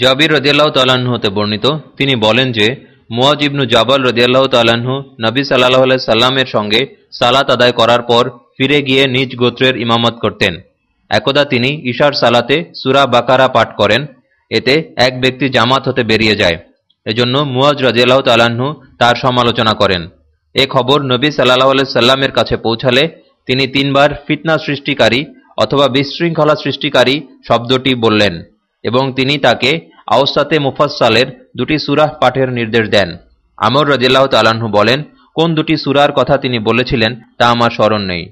জাবির রদিয়াল্লাহ তাল্লাহ্ন হতে বর্ণিত, তিনি বলেন যে, মুয়াজ ইবনু জাবাল রদিয়াল্লাহ তাল্লাহ্ন নবী সাল্লাহ সাল্লামের সঙ্গে সালাত আদায় করার পর ফিরে গিয়ে নিজ গোত্রের ইমামত করতেন। একদা তিনি ঈশার সালাতে সুরা বাকারা পাঠ করেন, এতে এক ব্যক্তি জামাত হতে বেরিয়ে যায়। এজন্য মুয়াজ রাজিয়াল্লাহ তাল্লাহ্ন তার সমালোচনা করেন। এ খবর নবী সাল্লাহ সাল্লামের কাছে পৌঁছালে তিনি তিনবার ফিতনা সৃষ্টিকারী অথবা বিশৃঙ্খলা সৃষ্টিকারী শব্দটি বললেন। এবং তিনি তাকে আওসাতে মুফাসালের দুটি সুরাহ পাঠের নির্দেশ দেন। আমর রাজিল্লাহ তালাহু বলেন, কোন দুটি সুরার কথা তিনি বলেছিলেন তা আমার স্মরণ নেই।